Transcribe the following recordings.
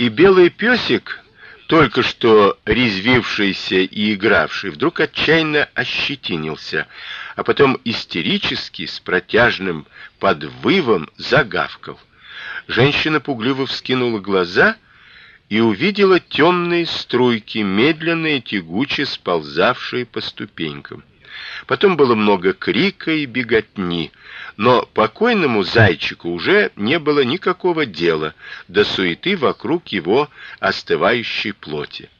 И белый песик, только что резвившийся и игравший, вдруг отчаянно ощетинился, а потом истерически с протяжным подвывом загавкал. Женщина пугливо вскинула глаза и увидела темные струйки, медленно и тягуче сползавшие по ступенькам. Потом было много крика и беготни, но покойному зайчику уже не было никакого дела до суеты вокруг его остывающей плоти.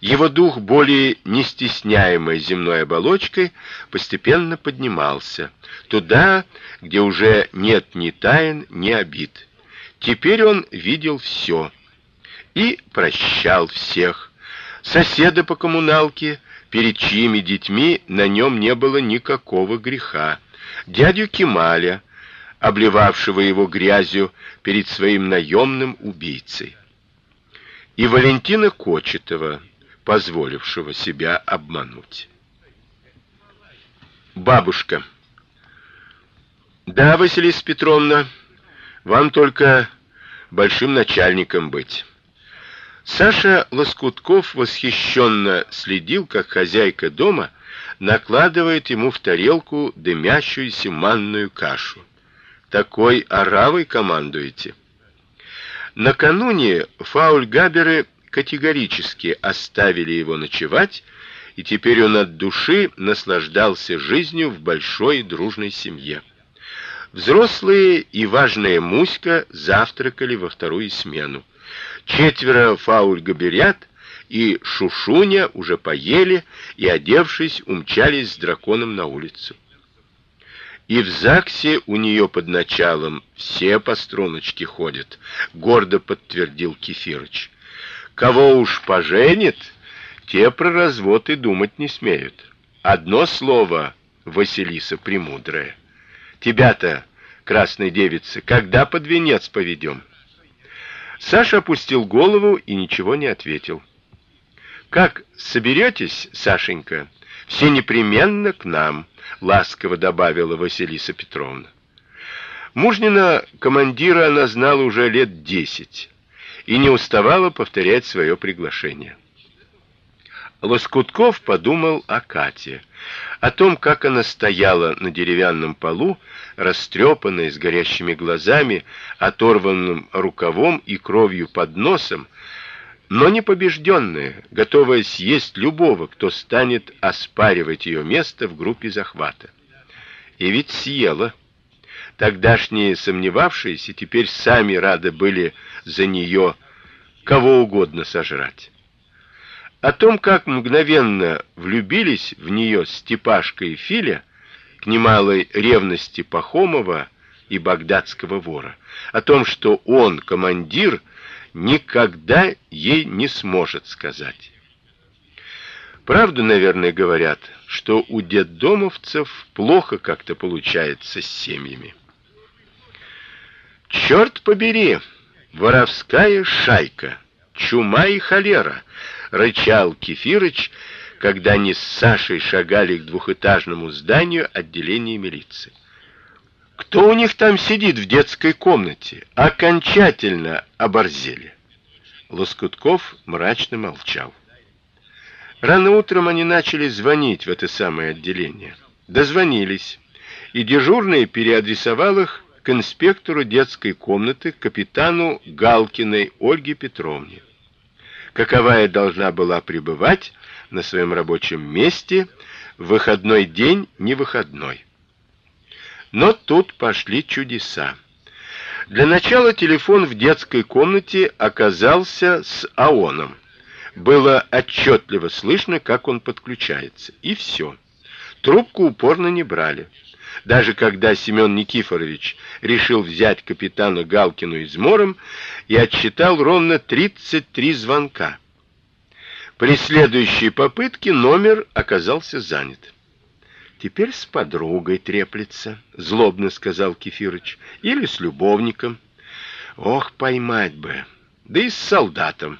Его дух, более не стесняемой земной оболочкой, постепенно поднимался туда, где уже нет ни тайн, ни обид. Теперь он видел все и прощал всех. Соседа по коммуналке, перед чьими детьми на нем не было никакого греха, дядю Кемаля, обливавшего его грязью перед своим наемным убийцей, и Валентина Кочетова, позволившего себя обмануть. Бабушка. Да, Василиса Петровна, вам только большим начальником быть. Саша Лоскутков восхищенно следил, как хозяйка дома накладывает ему в тарелку дымящуюся манную кашу. Такой оравой командуете. Накануне фаульгаберы категорически оставили его ночевать, и теперь он от души наслаждался жизнью в большой дружной семье. Взрослые и важная Муська завтракали во вторую смену. Четверо фаульгаберят и Шушуня уже поели и, одевшись, умчались с драконом на улицу. И в ЗАГСе у нее под началом все по струночке ходят, гордо подтвердил Кефирыч. Кого уж поженит, те про развод и думать не смеют. Одно слово, Василиса премудрая. Тебя-то, красная девица, когда под венец поведем? Саша опустил голову и ничего не ответил. Как соберетесь, Сашенька, все непременно к нам, ласково добавила Василиса Петровна. Мужнина командира она знала уже лет десять и не уставала повторять свое приглашение. Лоскутков подумал о Кате, о том, как она стояла на деревянном полу, растрепанная, с горящими глазами, оторванным рукавом и кровью под носом, но не побежденная, готовая съесть любого, кто станет оспаривать ее место в группе захвата. И ведь съела. Тогдашние сомневавшиеся теперь сами рады были за нее кого угодно сожрать. О том, как мгновенно влюбились в нее Степашка и Филя, к немалой ревности Пахомова и багдадского вора, о том, что он, командир, никогда ей не сможет сказать. Правду, наверное, говорят, что у детдомовцев плохо как-то получается с семьями. Черт побери, воровская шайка, чума и холера, рычал Кефирыч, когда они с Сашей шагали к двухэтажному зданию отделения милиции. Кто у них там сидит в детской комнате? Окончательно оборзели. Лоскутков мрачно молчал. Рано утром они начали звонить в это самое отделение. Дозвонились, и дежурный переадресовал их к инспектору детской комнаты, капитану Галкиной Ольге Петровне каковая должна была пребывать на своем рабочем месте в выходной день, не выходной. Но тут пошли чудеса. Для начала телефон в детской комнате оказался с аоном. Было отчетливо слышно, как он подключается, и все. Трубку упорно не брали. Даже когда Семен Никифорович решил взять капитана Галкину измором и отсчитал ровно 33 звонка. При следующей попытке номер оказался занят. Теперь с подругой треплется, злобно сказал Кефирыч, или с любовником. Ох, поймать бы. Да и с солдатом.